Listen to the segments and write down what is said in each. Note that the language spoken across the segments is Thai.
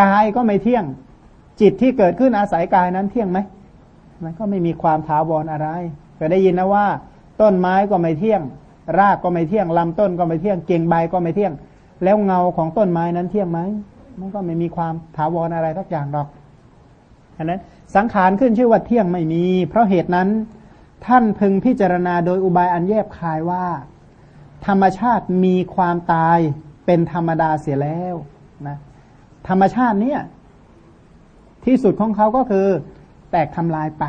กายก็ไม่เที่ยง จิตที่เกิดขึ้นอาศัยกายนั้นเที่ยงไหมมันก็ไม่มีความถาวรอะไรเคยได้ยินนะว่า ต้นไม้ก็ไม่เที่ยง รากก็ไม่เที่ยงลำต้นก็ไม่เที่ยงเก่งใบก็ไม่เที่ยง แล้วเงาของต้นไม้นั้นเที่ยงไหมมันก็ไม่มีความถาวรอะไรทักอย่างหรอกอันนั้นสังขารขึ้นชื่อว่าเที่ยงไม่มี เพราะเหตุนั้น ท่านพึงพิจารณาโดยอุบายอันแยบคายว่า ธรรมชาติมีความตายเป็นธรรมดาเสียแล้วนะ ธรรมชาติเนี่ย ที่สุดของเขาก็คือแตกทำลายไป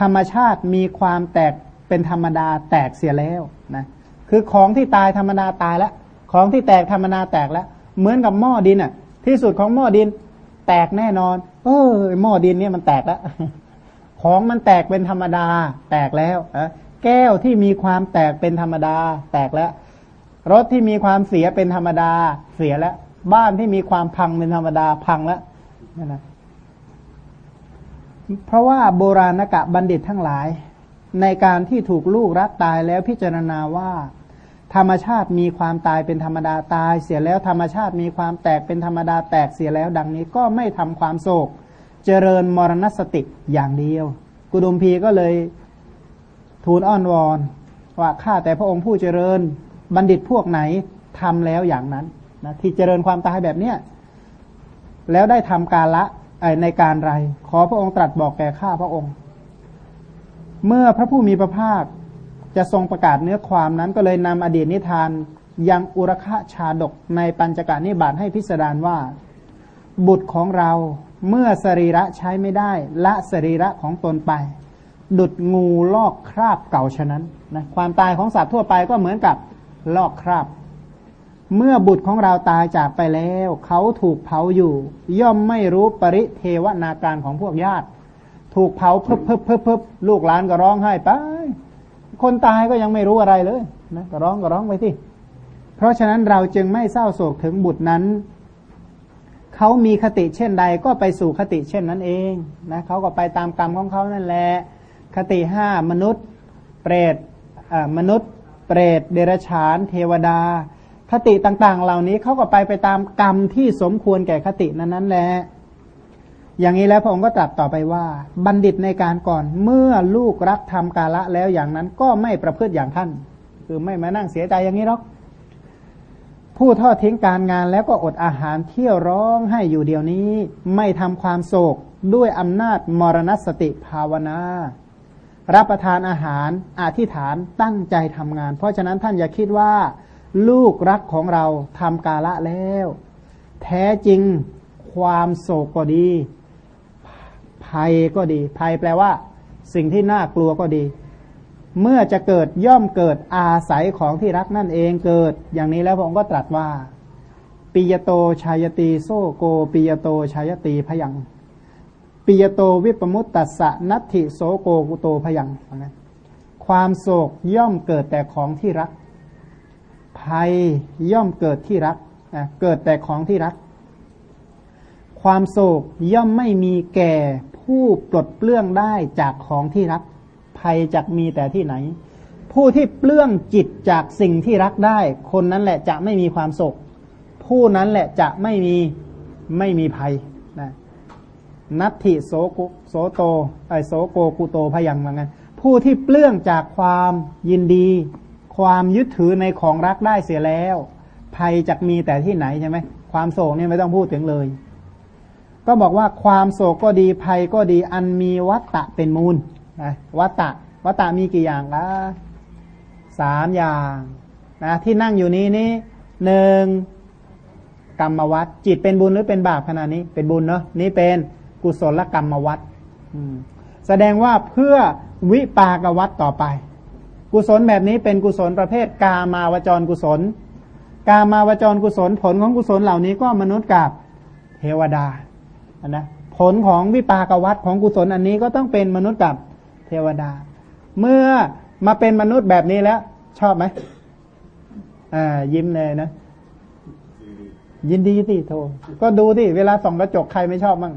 ธรรมชาติมีความแตกเป็นธรรมดาแตกเสียแล้วนะคือของที่ตายธรรมดาตายแล้วของที่แตกธรรมดาแตกแล้ว เหมือนกับหม้อดินอะ ที่สุดของหม้อดิน แตกแน่นอน เออหม้อดินเนี่ยมันแตกแล้วของมันแตกเป็นธรรมดา แตกแล้วแก้วที่มีความแตกเป็นธรรมดา แตกแล้ว รถที่มีความเสียเป็นธรรมดาเสียแล้ว บ้านที่มีความพังเป็นธรรมดาพังแล้วนั่นนะเพราะว่าโบราณกะบัณฑิตทั้งหลาย ในการที่ถูกลูกรักตายแล้วพิจารณาว่า ธรรมชาติมีความตายเป็นธรรมดาตาย เสียแล้วธรรมชาติมีความแตกเป็นธรรมดาแตกเสียแล้ว ดังนี้ก็ไม่ทำความโศก เจริญมรณสติอย่างเดียว กุดุมพีก็เลยทูลอ้อนวอนว่าข้าแต่พระองค์ผู้เจริญบัณฑิตพวกไหนทำแล้วอย่างนั้น นะที่เจริญความตายแบบเนี้ยแล้วได้ทำการละในการไร ขอพระองค์ตรัสบอกแก่ข้าพระองค์ เมื่อพระผู้มีพระภาคจะทรงประกาศเนื้อความนั้นก็เลยนำอดีตนิทานยังอุรคะชาดกในปัญจกานิบาตให้พิสดารว่า บุตรของเราเมื่อสรีระใช้ไม่ได้ ละสรีระของตนไป ดุดงูลอกคราบเก่าฉะนั้นนะความตายของสัตว์ทั่วไปก็เหมือนกับลอกคราบ เมื่อบุตรของเราตายจากไปแล้ว เขาถูกเผาอยู่ ย่อมไม่รู้ปริเทวนาการของพวกญาติ ถูกเผาเพิบเพิบเพิบเพิบลูกหลานก็ร้องไห้ไป คนตายก็ยังไม่รู้อะไรเลยนะก็ร้องก็ร้องไปที่เพราะฉะนั้นเราจึงไม่เศร้าโศกถึงบุตรนั้น เขามีคติเช่นใดก็ไปสู่คติเช่นนั้นเองนะเขาก็ไปตามกรรมของเขานั่นแหละคติห้ามนุษย์ เปรตมนุษย์ เปรตเดรัจฉาน เทวดา คติต่างๆ เหล่านี้เขาก็ไปไปตามกรรมที่สมควรแก่คตินั้นนั้นแหละอย่างนี้แล้วพระองค์ก็ตรัสต่อไปว่า บัณฑิตในการก่อนเมื่อลูกรักทำกาละแล้วอย่างนั้นก็ไม่ประพฤติอย่างท่าน คือไม่มานั่งเสียใจอย่างนี้หรอก ผู้ทอดทิ้งการงานแล้วก็อดอาหารเที่ยวร้องให้อยู่เดียวนี้ ไม่ทำความโศกด้วยอำนาจมรณสติภาวนา รับประทานอาหารอธิษฐานตั้งใจทำงาน เพราะฉะนั้นท่านอย่าคิดว่า ลูกรักของเราทำกาละแล้ว แท้จริงความโศกก็ดี ภัยก็ดี ภัยแปลว่า สิ่งที่น่ากลัวก็ดี เมื่อจะเกิดย่อมเกิดอาศัยของที่รักนั่นเองเกิด อย่างนี้แล้วพระองค์ก็ตรัสว่าปิยโตชายตีโซโกปิยโตชายตีพยังปิยโตวิปมุตตัสะนัตถิโสโกกุโตพยังความโศกย่อมเกิดแต่ของที่รัก ภัยย่อมเกิดที่รักเกิดแต่ของที่รัก ความโศกย่อมไม่มีแก่ผู้ปลดเปลื้องได้จากของที่รัก ภัยจะมีแต่ที่ไหน ผู้ที่เปลื้องจิตจากสิ่งที่รักได้ คนนั้นแหละจะไม่มีความโศก ผู้นั้นแหละจะไม่มีไม่มีภัยนะนัตถิโสกุโสโตไอโสโกกุโตพยังเหมือนกันผู้ที่เปลื้องจากความยินดี ความยึดถือในของรักได้เสียแล้ว ภัยจะมีแต่ที่ไหนใช่ไหมความโศกเนี่ยไม่ต้องพูดถึงเลย ก็บอกว่าความโศกก็ดีภัยก็ดีอันมีวัตตะเป็นมูลนะวัตตะวัตตะมีกี่อย่างละสามอย่างนะที่นั่งอยู่นี้นี่หนึ่งกรรมวัตจิตเป็นบุญหรือเป็นบาปขนาดนี้ เป็นบุญเนาะนี่เป็นกุศลกรรมวัตแสดงว่าเพื่อวิปากวัตต่อไป กุศลแบบนี้เป็นกุศลประเภทกามาวจรกุศล กามาวจรกุศลผลของกุศลเหล่านี้ก็มนุษย์กับเทวดานะผลของวิปากวัตของกุศลอันนี้ก็ต้องเป็นมนุษย์กับเทวดา เมื่อมาเป็นมนุษย์แบบนี้แล้ว ชอบไหมอ่ายิ้มเลยนะ ยินดีสิโทก็ดูที่เวลาส่องกระจกใครไม่ชอบมั่ง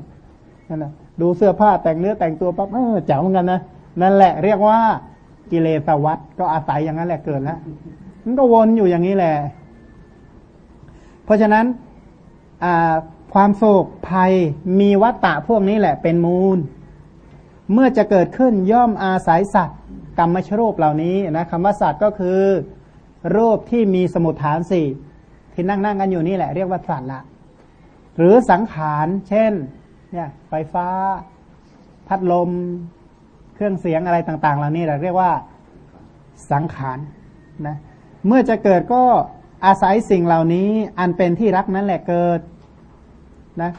นั่นนะดูเสื้อผ้าแต่งเนื้อแต่งตัวปั๊บเออเจ๋งเหมือนกันนะนั่นแหละเรียกว่า กิเลสวัตก็อาศัยอย่างนั้นแหละเกิดแล้วมันก็วนอยู่อย่างนี้แหละ เพราะฉะนั้นความโศกภัยมีวัตตะพวกนี้แหละเป็นมูล เมื่อจะเกิดขึ้นย่อมอาศัยสัตว์ กรรมชรูปเหล่านี้นะคำว่าสัตว์ก็คือรูปที่มีสมุทฐานสี่ที่นั่งนั่งกันอยู่นี่แหละเรียกว่าสัตว์ละ หรือสังขาร เช่น เนี่ย ไฟฟ้า พัดลม เครื่องเสียงอะไรต่างๆ เหล่านี้เราเรียกว่าสังขารนะ เมื่อจะเกิดก็อาศัยสิ่งเหล่านี้ อันเป็นที่รักนั่นแหละเกิดนะ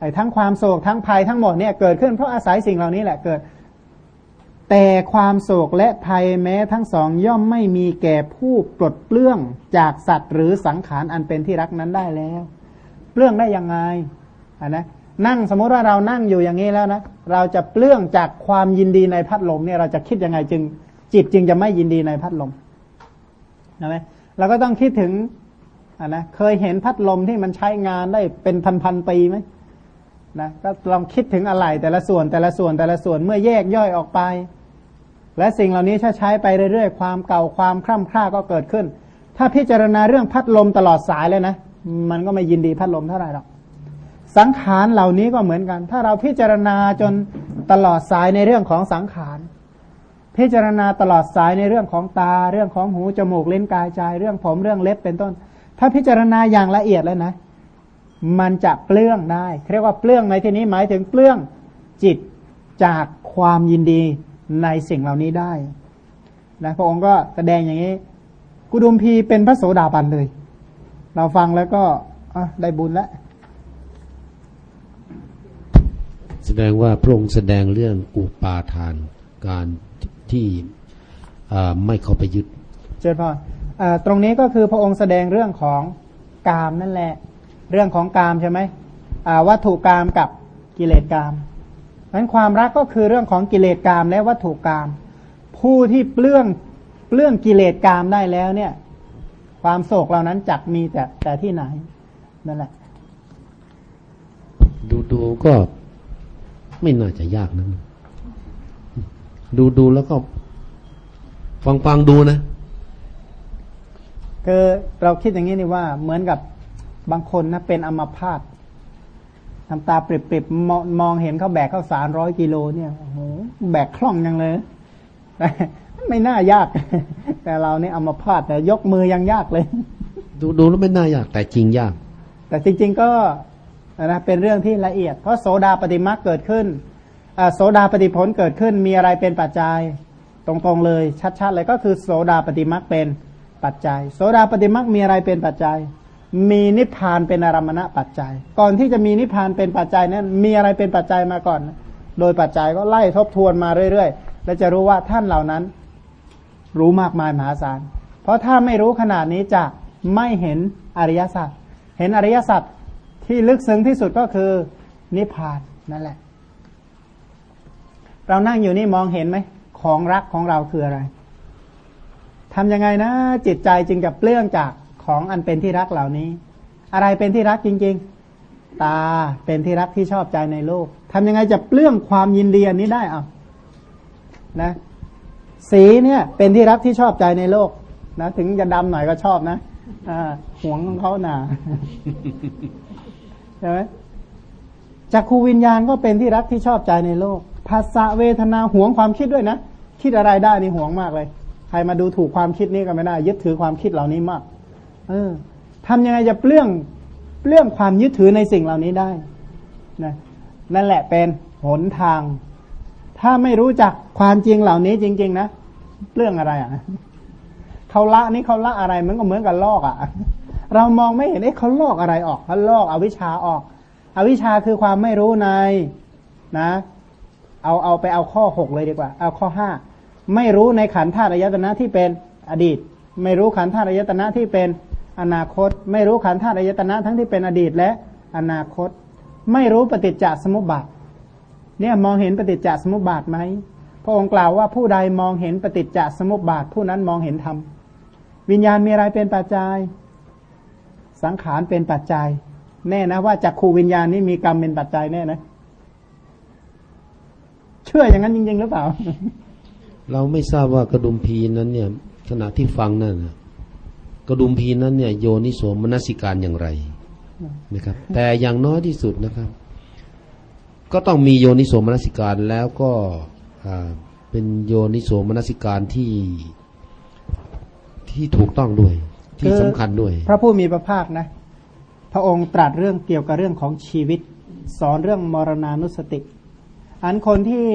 ไอ้ทั้งความโศกทั้งภัยทั้งหมดเนี่ยเกิดขึ้นเพราะอาศัยสิ่งเหล่านี้แหละเกิด แต่ความโศกและภัยแม้ทั้งสองย่อมไม่มีแก่ผู้ปลดเปลื้องจากสัตว์หรือสังขารอันเป็นที่รักนั้นได้แล้ว เปลื้องได้ยังไงอ่านะ นั่งสมมติว่าเรานั่งอยู่อย่างนี้แล้วนะเราจะเปลื้องจากความยินดีในพัดลมเนี่ยเราจะคิดยังไงจึง จิตจึงจะไม่ยินดีในพัดลมนะไหมเราก็ต้องคิดถึงอ่านะเคยเห็นพัดลมที่มันใช้งานได้เป็นพันๆปีไหมนะก็ลองคิดถึงอะไรแต่ละส่วนแต่ละส่วนแต่ละส่วนเมื่อแยกย่อยออกไป และสิ่งเหล่านี้ถ้าใช้ไปเรื่อยๆ ความเก่าความคร่ำคร่าก็เกิดขึ้น ถ้าพิจารณาเรื่องพัดลมตลอดสายเลยนะ มันก็ไม่ยินดีพัดลมเท่าไหร่หรอก สังขารเหล่านี้ก็เหมือนกัน ถ้าเราพิจารณาจนตลอดสายในเรื่องของสังขารพิจารณาตลอดสายในเรื่องของตา เรื่องของหูจมูกเล่นกายใจ เรื่องผมเรื่องเล็บเป็นต้น ถ้าพิจารณาอย่างละเอียดแล้วนะ มันจะเปลื้องได้เรียกว่าเปลื้องในที่นี้หมายถึงเปลื้องจิตจากความยินดีในสิ่งเหล่านี้ได้นะพระองค์ก็แสดงอย่างนี้ กุดุมพีเป็นพระโสดาบันเลย เราฟังแล้วก็ได้บุญแล้ว แสดงว่าพระองค์แสดงเรื่องอุปาทานการที่ไม่เข้าไปยึด เจริญพรตรงนี้ก็คือพระองค์แสดงเรื่องของกามนั่นแหละ เรื่องของกามใช่ไหมวัตถุกามกับกิเลสกามนั้นความรักก็คือเรื่องของกิเลสกามและวัตถุกาม ผู้ที่เปลื้องเปลื้องกิเลสกามได้แล้วเนี่ย ความโศกเหล่านั้นจักมีแต่แต่ที่ไหนนั่นแหละ ดูดูก็ ไม่น่าจะยากนะดูดูแล้วก็ ฟังฟังดูนะคือเราคิดอย่างนี้นี่ว่า เหมือนกับบางคนนะเป็นอัมพาตทำตาเปรียบๆมมองเห็นเขาแบกข้าวสารร้อยกิโลเนี่ยโอ้โหแบกคล่องยังเลยไม่น่ายาก แต่เราเนี่ยอัมพาตแต่ยกมือยังยากเลย ดูดูแล้วไม่น่ายาก แต่จริงยาก แต่จริง ๆ ก็ นะเป็นเรื่องที่ละเอียด เพราะโสดาปฏิมาเกิดขึ้นโสดาปฏิผลเกิดขึ้นมีอะไรเป็นปัจจัย ตรงๆเลยชัดๆเลยก็คือ โสดาปฏิมาเป็นปัจจัย โสดาปฏิมามีอะไรเป็นปัจจัย มีนิพพานเป็นอารมณะปัจจัย ก่อนที่จะมีนิพพานเป็นปัจจัยนั้นมีอะไรเป็นปัจจัยมาก่อน โดยปัจจัยก็ไล่ทบทวนมาเรื่อยๆ และจะรู้ว่าท่านเหล่านั้น รู้มากมายมหาศาลเพราะถ้าไม่รู้ขนาดนี้จะไม่เห็นอริยสัจเห็นอริยสัจ ที่ลึกซึ้งที่สุดก็คือนิพพานนั่นแหละ เรานั่งอยู่นี่มองเห็นไหม ของรักของเราคืออะไรทำยังไงนะ จิตใจจึงจะเปลื้องจากของอันเป็นที่รักเหล่านี้ อะไรเป็นที่รักจริง ๆ ตาเป็นที่รักที่ชอบใจในโลกทำยังไงจะเปลื้องความยินดีอันนี้ได้อะนะ สีเนี่ยเป็นที่รักที่ชอบใจในโลกนะถึงจะดำหน่อยก็ชอบนะอ่าหวงของเขาหนา ใช่ไหมจักขูวิญญาณก็เป็นที่รักที่ชอบใจในโลก ภาษาเวทนาห่วงความคิดด้วยนะ คิดอะไรได้นี่ห่วงมากเลย ใครมาดูถูกความคิดนี้ก็ไม่ได้ ยึดถือความคิดเหล่านี้มาก เออทำยังไงจะเปลื้องเปลื้องความยึดถือในสิ่งเหล่านี้ได้นะนั่นแหละเป็นหนทาง ถ้าไม่รู้จักความจริงเหล่านี้จริง ๆ นะเปลื้องอะไรอะเขาละนี่เขาละอะไรมันก็เหมือนกับลอกอะ เรามองไม่เห็นเอ๊ะเขาลอกอะไรออกเขาลอกอวิชชาออก อวิชชาคือความไม่รู้ในนะ เอาเอาไปเอาข้อหกเลยดีกว่า เอาข้อห้าไม่รู้ในขันธ์ธาตุอายตนะที่เป็นอดีต ไม่รู้ขันธ์ธาตุอายตนะที่เป็นอนาคต ไม่รู้ขันธ์ธาตุอายตนะทั้งที่เป็นอดีตและอนาคต ไม่รู้ปฏิจจสมุปบาทเนี่ยมองเห็นปฏิจจสมุปบาทไหมพระองค์กล่าวว่าผู้ใดมองเห็นปฏิจจสมุปบาทผู้นั้นมองเห็นธรรมวิญญาณมีอะไรเป็นปัจจัย สังขารเป็นปัจจัย แน่นะว่าจักขูวิญญาณนี่มีกรรมเป็นปัจจัยแน่นะ เชื่ออย่างนั้นจริงๆหรือเปล่า เราไม่ทราบว่ากระดุมพีนั้นเนี่ยขณะที่ฟังนั่นกระดุมพีนั้นเนี่ยโยนิโสมนสิการอย่างไรนะครับ แต่อย่างน้อยที่สุดนะครับ ก็ต้องมีโยนิโสมนสิการแล้วก็เป็นโยนิโสมนสิการที่ที่ถูกต้องด้วย ที่สำคัญด้วย พระผู้มีพระภาคนะ พระองค์ตรัสเรื่องเกี่ยวกับเรื่องของชีวิต สอนเรื่องมรณานุสติ อันคนที่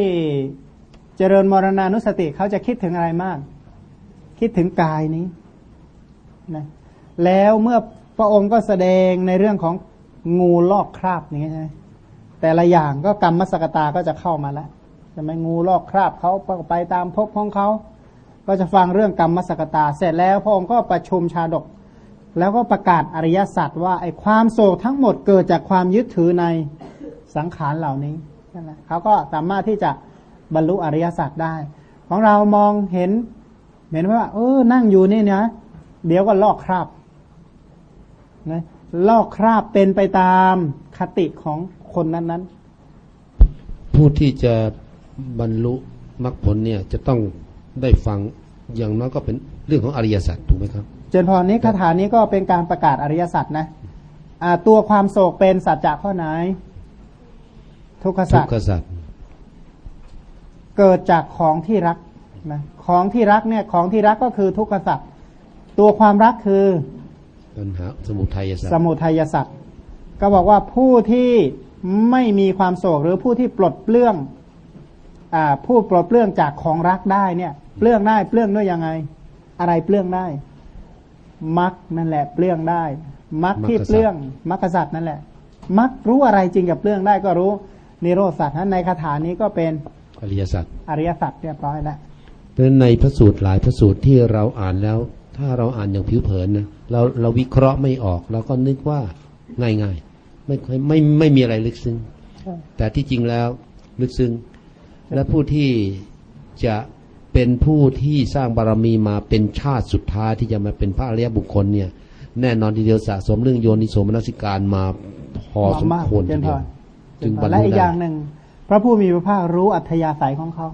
เจริญมรณานุสติเขาจะคิดถึงอะไรมาก คิดถึงกายนี้นะแล้วเมื่อพระองค์ก็แสดงในเรื่องของงูลอกคราบอย่างเงี้ยใช่ไหมแต่ละอย่างก็กรรมสกตาก็จะเข้ามาแล้วใช่ไหมงูลอกคราบเขาไปตามภพของเขา ก็จะฟังเรื่องกรรมสกตา เสร็จแล้วพระองค์ก็ประชุมชาดก แล้วก็ประกาศอริยสัจว่าไอ้ความโศกทั้งหมดเกิดจากความยึดถือในสังขารเหล่านี้นั่นแหละเขาก็สามารถที่จะบรรลุอริยสัจได้ ของเรามองเห็น เห็นว่า เออนั่งอยู่นี่นะเดี๋ยวก็ลอกคราบนะลอกคราบเป็นไปตามคติของคนนั้นผู้ที่จะบรรลุมรรคผลเนี่ยจะต้อง ได้ฟังอย่างน้อยก็เป็นเรื่องของอริยสัจถูกไหมครับๆเจนพรนี้คาถานี้ก็เป็นการประกาศอริยสัจนะอ่าตัวความโศกเป็นสัจจะข้อไหน ทุกขทุสัจกขสัจเกิดจากของที่รักนะของที่รักเนี่ยของที่รักก็คือทุกขสัจตัวความรักคือปัญหาสมุทัยสัจสมุทัยสัตว์ก็บอกว่าผู้ที่ไม่มีความโศกหรือผู้ที่ปลดเปลื้องอ่าผู้ปลดเปลื้องจากของรักได้เนี่ย เปลื้องได้เปลื้องด้วยยังไง อะไรเปลื้องได้มักนั่นแหละเปลื้องได้มักที่เปลื้องมักกษัตริย์นั่นแหละมักรู้อะไรจริงกับเปลื้องได้ก็รู้นิโรธสัตว์นั้นในคาถานี้ก็เป็นอริยสัจอริยสัจเรียบร้อยแล้วเพราะฉะนั้นในพระสูตรหลายพระสูตรที่เราอ่านแล้ว ถ้าเราอ่านอย่างผิวเผินนะเราเราวิเคราะห์ไม่ออกเราก็นึกว่าง่ายๆไม่ค่อยไม่ไม่มีอะไรลึกซึ้งแต่ที่จริงแล้วลึกซึ้งและผู้ที่จะ เป็นผู้ที่สร้างบารมีมาเป็นชาติสุดท้ายที่จะมาเป็นพระอริยบุคคลเนี่ย แน่นอนทีเดียวสะสมเรื่องโยนิโสมนสิการมาพอสมควรเจทีนพเดียวรจึงบรรและลุอีกอได้ย่างหนึ่งพระผู้มีพระภาครู้อัธยาศัยของเขา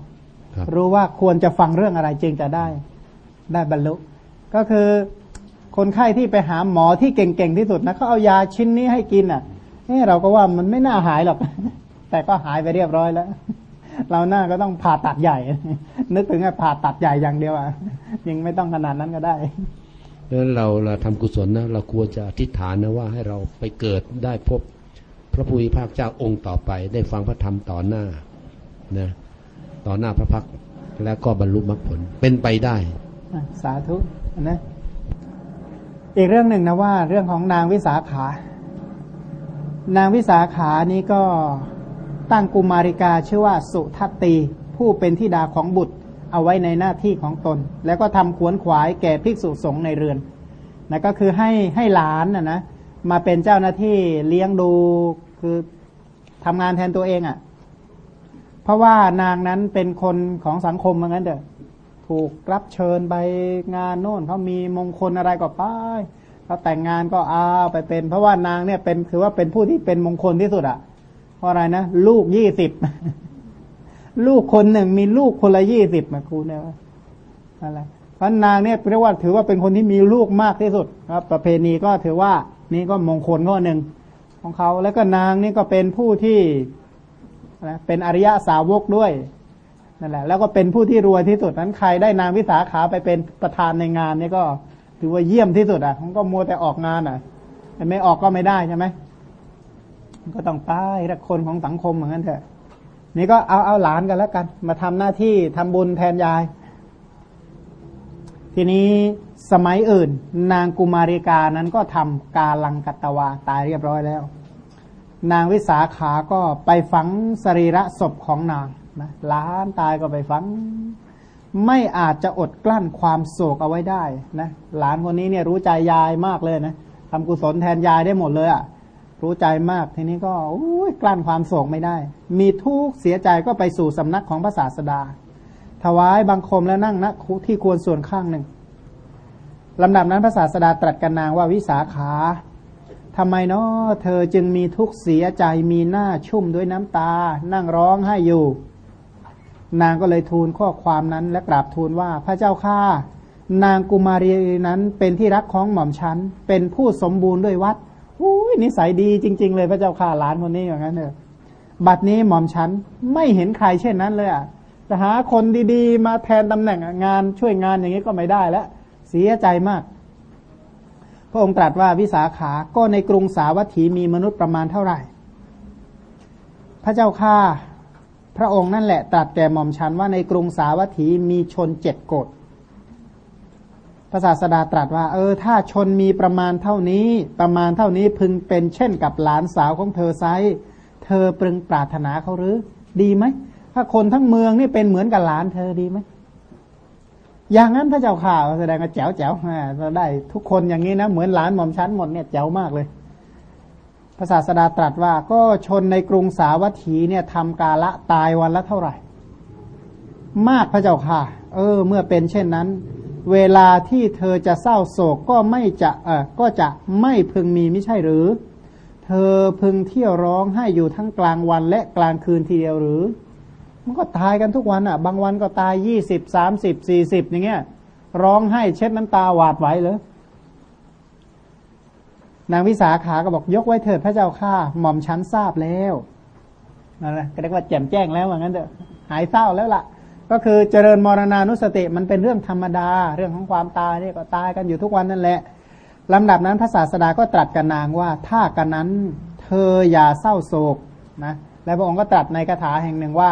ครับรู้ว่าควรจะฟังเรื่องอะไรจึงจะได้ ได้บรรลุ ก็คือคนไข้ที่ไปหาหมอที่เก่งๆที่สุดนะเขาเอายาชิ้นนี้ให้กินอะเออเราก็ว่ามันไม่น่าหายหรอก แต่ก็หายไปเรียบร้อยแล้ว เราหน้าก็ต้องผ่าตัดใหญ่ นึกถึงไอ้ผ่าตัดใหญ่อย่างเดียวอะยังไม่ต้องขนาดนั้นก็ได้เพราะฉะนั้นเราเราทำกุศลนะเราควรจะอธิษฐานนะว่าให้เราไปเกิดได้พบพระภูมิภาคเจ้าองค์ต่อไป ได้ฟังพระธรรมต่อหน้านะต่อหน้าพระพักตร์แล้วก็บรรลุมรรคผลเป็นไปได้อะสาธุนะอีกเรื่องหนึ่งนะว่า เรื่องของนางวิสาขานางวิสาขานี้ก็ ตั้งกุมาริกาชื่อว่าสุทัตตีผู้เป็นธิดาของบุตรเอาไว้ในหน้าที่ของตน แล้วก็ทำขวนขวายแก่ภิกษุสงฆ์ในเรือนนะก็คือให้ให้หลานนะนะมาเป็นเจ้าหน้าที่เลี้ยงดูคือทำงานแทนตัวเองอะ่ะ เพราะว่านางนั้นเป็นคนของสังคมเหมือนกันเด้อถูกรับเชิญไปงานโน่นเขามีมงคลอะไรก็ไปเขาแต่งงานก็เอาไปเป็น เพราะว่านางเนี่ยเป็นถือว่าเป็นผู้ที่เป็นมงคลที่สุดอะ่ะ เพราะอะไรนะ ลูกยี่สิบลูกคนหนึ่งมีลูกคนละยี่สิบมาครูเนี่ยอะไรเพราะนางเนี่ยเรียกว่าถือว่าเป็นคนที่มีลูกมากที่สุดครับ ประเพณีก็ถือว่า นี่ก็มงคลข้อหนึ่งของเขาแล้วก็นางนี่ก็เป็นผู้ที่เป็นอริยะสาวกด้วยนั่นแหละ แล้วก็เป็นผู้ที่รวยที่สุดนั้นใครได้นางวิสาขาไปเป็นประธานในงานนี่ก็ถือว่าเยี่ยมที่สุดอะมันก็มัวแต่ออกงานอะ ไม่ออกก็ไม่ได้ใช่ไหม ก็ต้องตายละคนของสังคมเหมือนกันเถอะ นี่ก็เอาเอาหลานกันแล้วกัน มาทำหน้าที่ทำบุญแทนยาย ทีนี้สมัยอื่น นางกุมาริกานั้นก็ทำกาลังกัตวาตายเรียบร้อยแล้ว นางวิสาขาก็ไปฝังสรีระศพของนางนะหล้านตายก็ไปฝัง ไม่อาจจะอดกลั้นความโศกเอาไว้ได้นะหลานคนนี้เนี่ยรู้ใจยายมากเลยนะทำกุศลแทนยายได้หมดเลยอะ่ะ รู้ใจมากทีนี้ก็อุ้กลั้นความโศกไม่ได้ มีทุกข์เสียใจก็ไปสู่สำนักของพระศาสดา ถวายบังคมแล้วนั่งณที่ควรส่วนข้างหนึ่งลำดับนั้นพระศาสดาตรัสกับนางว่าวิสาขาทำไมเนาะเธอจึงมีทุกข์เสียใจมีหน้าชุ่มด้วยน้ำตา นั่งร้องไห้อยู่ นางก็เลยทูลข้อความนั้นและกราบทูลว่าพระเจ้าข้านางกุมารีนั้นเป็นที่รักของหม่อมฉันเป็นผู้สมบูรณ์ด้วยวัด อุ้ยนิสัยดีจริง ๆ เลยพระเจ้าข่าหลานคนนี้อย่างนั้นเถอะบัดนี้หม่อมฉันไม่เห็นใครเช่นนั้นเลยอะแต่หาคนดีๆ มาแทนตำแหน่งงานช่วยงานอย่างนี้ก็ไม่ได้แล้วเสียใจมาก พระองค์ตรัสว่าวิสาขาก็ในกรุงสาวัตถีมีมนุษย์ประมาณเท่าไหร่ พระเจ้าข้าพระองค์นั่นแหละตรัสแก่หม่อมฉันว่าในกรุงสาวัตถีมีชนเจ็ดโกด พระศาสดาตรัสว่า เออ ถ้าชนมีประมาณเท่านี้ ประมาณเท่านี้พึงเป็นเช่นกับหลานสาวของเธอไซเธอปรึงปรารถนาเขาหรือ ดีไหม ถ้าคนทั้งเมืองนี่เป็นเหมือนกับหลานเธอดีไหม อย่างนั้นพระเจ้าข่าวแสดงว่าแจ๋วแจ๋วเราได้ ทุกคนอย่างนี้นะ เหมือนหลานหม่อมชั้นหมดเนี่ยแจ๋วมากเลยพระศาสดาตรัสว่า ก็ชนในกรุงสาวัตถีเนี่ยทำกาละตายวันละเท่าไหร่ มากพระเจ้าค่ะ เออ เมื่อเป็นเช่นนั้น เวลาที่เธอจะเศร้าโศกก็ไม่จะเออก็จะไม่พึงมีไม่ใช่หรือ เธอพึงเที่ยวร้องให้อยู่ทั้งกลางวันและกลางคืนทีเดียวหรือ มันก็ตายกันทุกวันอะ บางวันก็ตายยี่สิบสามสิบสี่สิบอย่างเงี้ย ร้องให้เช็ดน้ำตาหวาดไหวเลยนางวิสาขาก็บอกยกไว้เถิดพระเจ้าข้าหม่อมชั้นทราบแล้วนั่นแหละก็เรียกว่าแจ่มแจ้งแล้วว่างั้นเถอะหายเศร้าแล้วล่ะ ก็คือเจริญมรณานุสติมันเป็นเรื่องธรรมดา เรื่องของความตายเนี่ยก็ตายกันอยู่ทุกวันนั่นแหละลำดับนั้นพระศาสดาก็ตรัสกับนางว่า ถ้ากันนั้นเธออย่าเศร้าโศกนะและพระองค์ก็ตรัสในคาถาแห่งหนึ่งว่า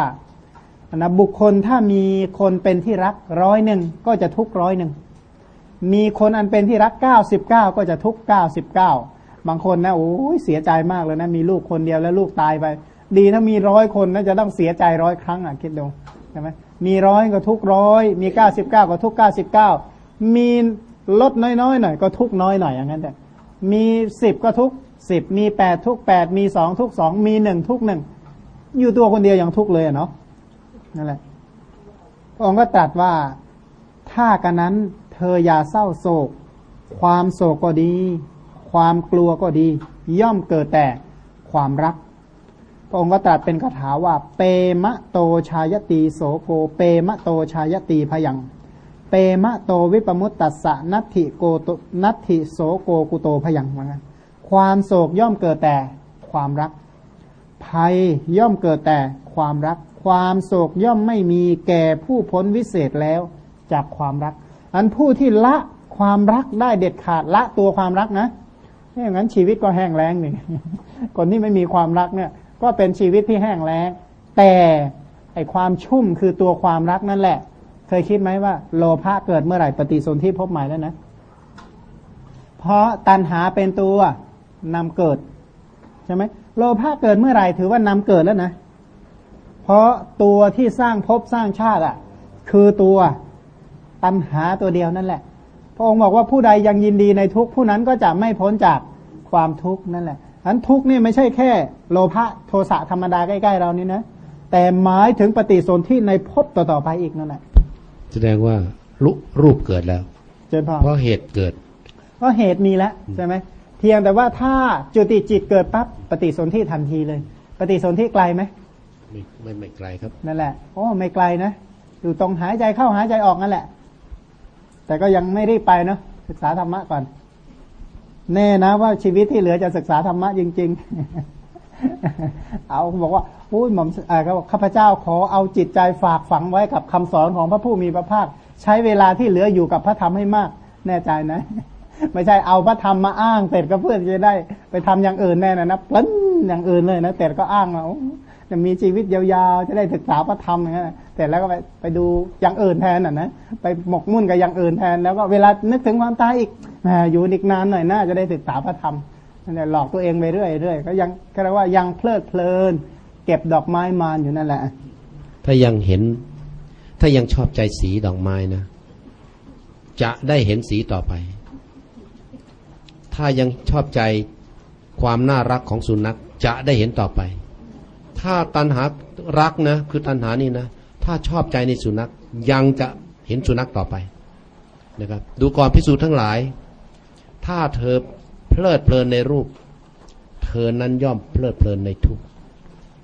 นะบุคคลถ้ามีคนเป็นที่รักร้อยหนึ่งก็จะทุกร้อยหนึ่งมีคนอันเป็นที่รักเก้าสิบเก้าก็จะทุกเก้าสิบเก้าบางคนนะโอ้ยเสียใจมากเลยนะมีลูกคนเดียวแล้วลูกตายไป ดีถ้ามีร้อยคนนะจะต้องเสียใจร้อยครั้งอะคิดดูใช่ไหม มีร้อยก็ทุกร้อยมีเก้าสิบเก้าก็ทุกเก้าสิบเก้ามีลดน้อยๆหน่อยก็ทุกน้อยหน่อยอย่างนั้นแต่มีสิบก็ทุกสิบมีแปดทุกแปดมีสองทุกสองมีหนึ่งทุกหนึ่งอยู่ตัวคนเดียวอย่างทุกเลยเนาะนั่นแหละพระองค์ก็ตรัสว่าถ้ากันนั้นเธออย่าเศร้าโศก ความโศกก็ดี ความกลัวก็ดี ย่อมเกิดแต่ความรัก พระองค์ก็ตรัสเป็นคาถาว่า เปมะโตชายตีโสโกเปมะโตชายตีพยัง เปมะโตวิปมุตตัสสะนัตถิโกตนัตถิโสโกกุโตพยังเหมือนกันความโศกย่อมเกิดแต่ความรัก ภัยย่อมเกิดแต่ความรัก ความโศกย่อมไม่มีแก่ผู้พ้นวิเศษแล้วจากความรัก อันผู้ที่ละความรักได้เด็ดขาดละตัวความรักนะไม่อย่างนั้นชีวิตก็แห้งแล้งนี่คนที่ไม่มีความรักเนี่ย ก็เป็นชีวิตที่แห้งแล้ง แต่ไอความชุ่มคือตัวความรักนั่นแหละ เคยคิดไหมว่า โลภะเกิดเมื่อไหร่ปฏิสนธิพบใหม่แล้วนะ เพราะตัณหาเป็นตัวนำเกิดใช่ไหมโลภะเกิดเมื่อไหร่ถือว่านำเกิดแล้วนะ เพราะตัวที่สร้างภพสร้างชาติอะ คือตัวตัณหาตัวเดียวนั่นแหละ พระองค์บอกว่าผู้ใดยังยินดีในทุกผู้นั้นก็จะไม่พ้นจากความทุกข์นั่นแหละ อันทุกข์นี่ไม่ใช่แค่ โลภะโทสะธรรมดาใกล้ๆเรานี่นะแต่หมายถึงปฏิสนธิในภพต่อๆไปอีกนั่นแหละแสดงว่ารูรูปเกิดแล้วเจนพอเพราะเหตุเกิด เพราะเหตุมีแล้วใช่ไหมเพียงแต่ว่าถ้าจุติจิตเกิดปั๊บปฏิสนธิทันทีเลย ปฏิสนธิไกลไหมไม่ไม่ไม่ไกลครับนั่นแหละโอ้ไม่ไกลนะอยู่ตรงหายใจเข้าหายใจออกนั่นแหละ แต่ก็ยังไม่รีบไปเนาะศึกษาธรรมะก่อน แน่นะว่าชีวิตที่เหลือจะศึกษาธรรมะจริง ๆ เอาบอกว่าอุ้ยหม่อมอ่าเขาบอกข้าพเจ้าขอเอาจิตใจฝากฝังไว้กับคำสอนของพระผู้มีพระภาค ใช้เวลาที่เหลืออยู่กับพระธรรมให้มาก แน่ใจนะ ไม่ใช่เอาพระธรรมมาอ้างเสร็จก็เพื่อจะได้ ไปทำอย่างอื่นแน่นะนะปล้นอย่างอื่นเลยนะแต่ก็อ้างมาจะมีชีวิตยาวๆ จะได้ศึกษาพระธรรมอย่างนี้ แต่แล้วก็ไปไปดูอย่างอื่นแทนอะนะไปหมกมุ่นกับอย่างอื่นแทน แล้วก็เวลานึกถึงความตายอีกอยู่อีกนานหน่อยน่าจะได้ศึกษาพระธรรมนั่นแหละหลอกตัวเองไปเรื่อยเรื่อยก็ยังก็เรียกว่ายังเพลิดเพลิน เก็บดอกไม้มานอยู่นั่นแหละ ถ้ายังเห็น ถ้ายังชอบใจสีดอกไม้นะ จะได้เห็นสีต่อไป ถ้ายังชอบใจความน่ารักของสุนัขจะได้เห็นต่อไป ถ้าตันหารักนะ คือตันหานี่นะ ถ้าชอบใจในสุนัขยังจะเห็นสุนัขต่อไปนะครับ ดูก่อนพิสูจน์ทั้งหลาย ถ้าเธอเพลิดเพลินในรูป เธอนั้นย่อมเพลิดเพลินในทุก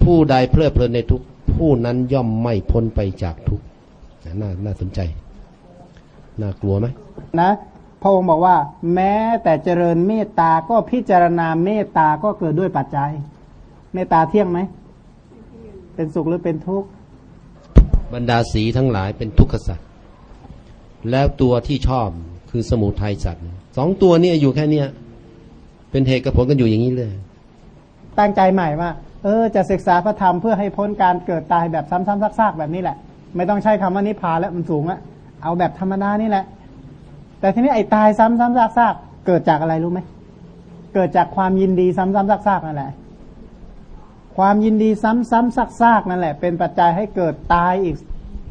ผู้ใดเพลิดเพลินในทุกผู้นั้นย่อมไม่พ้นไปจากทุกน่าน่าสนใจ น่ากลัวไหมนะพระองค์บอกว่า แม้แต่เจริญเมตตาก็พิจารณาเมตตาก็เกิดด้วยปัจจัย เมตตาเที่ยงไหม เป็นสุขหรือเป็นทุกข์ บรรดาสีทั้งหลายเป็นทุกขสัตว์แล้วตัวที่ชอบคือสมุทัยสัตว์สองตัวนี้อยู่แค่เนี้ยเป็นเหตุกับผลกันอยู่อย่างนี้เลย ตั้งใจใหม่ว่า เออ จะศึกษาพระธรรมเพื่อให้พ้นการเกิดตายแบบซ้ำๆซากๆแบบนี้แหละ ไม่ต้องใช้คำว่านิพพานแล้วมันสูงอะเอาแบบธรรมดานี่แหละ แต่ทีนี้ไอ้ตายซ้ำๆซากๆเกิดจากอะไรรู้ไหมเกิดจากความยินดีซ้ำๆซากๆนั่นแหละ ความยินดีซ้ำๆซากๆนั่นแหละ เป็นปัจจัยให้เกิดตายอีก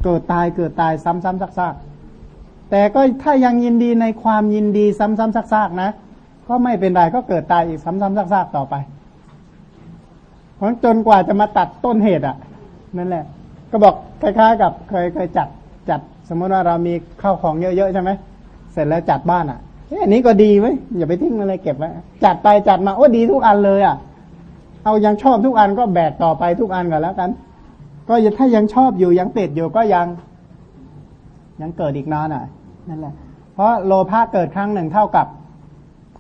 เกิดตายเกิดตายซ้ำๆซากๆแต่ก็ถ้ายังยินดีในความยินดีซ้ำๆซากๆนะ ก็ไม่เป็นไรก็เกิดตายอีกซ้ำๆซากๆต่อไป เพราะจนกว่าจะมาตัดต้นเหตุอะ นั่นแหละ ก็บอกคล้ายๆ กับเคยเคยจัดจัดสมมติว่าเรามีข้าวของเยอะๆใช่ไหมเสร็จแล้วจัดบ้านอะเอ้ยอันนี้ก็ดีไว้อย่าไปทิ้งอะไรเก็บไว้จัดไปจัดมาโอ้ดีทุกอันเลยอะ เอายังชอบทุกอันก็แบกต่อไปทุกอันก่อนแล้วกัน ก็ถ้ายังชอบอยู่ยังติดอยู่ก็ยัง ยังเกิดอีกนานอะนั่นแหละ เพราะโลภะเกิดครั้งหนึ่งเท่ากับ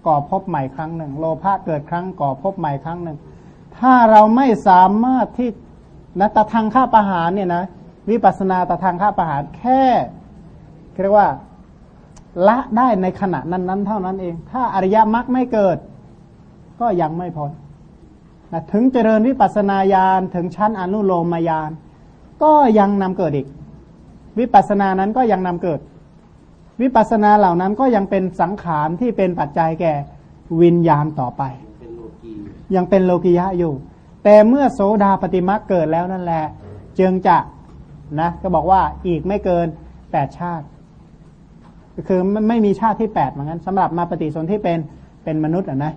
ก่อพบใหม่ครั้งหนึ่ง โลภะเกิดครั้งก่อพบใหม่ครั้งหนึ่ง ถ้าเราไม่สามารถที่นะตะทางข้าประหารเนี่ยนะวิปัสนาตะทางข้าประหารแค่เรียกว่าละได้ในขณะนั้นๆ เท่านั้นเอง ถ้าอริยมรรคไม่เกิด ก็ยังไม่พ้น นะถึงเจริญวิปัสนาญาณถึงชั้นอนุโลมญาณก็ยังนำเกิดอีก วิปัสสนานั้นก็ยังนำเกิด วิปัสสนาเหล่านั้นก็ยังเป็นสังขารที่เป็นปัจจัยแก่วิญญาณต่อไป ยังเป็นโลกิยะอยู่ แต่เมื่อโสดาปฏิมาเกิดแล้วนั่นแหละจึงจะนะก็บอกว่าอีกไม่เกินแปดชาติ คือไม่ไม่มีชาติที่แปดเหมือนกันสำหรับมาปฏิสนธิเป็นเป็นมนุษย์อะนะ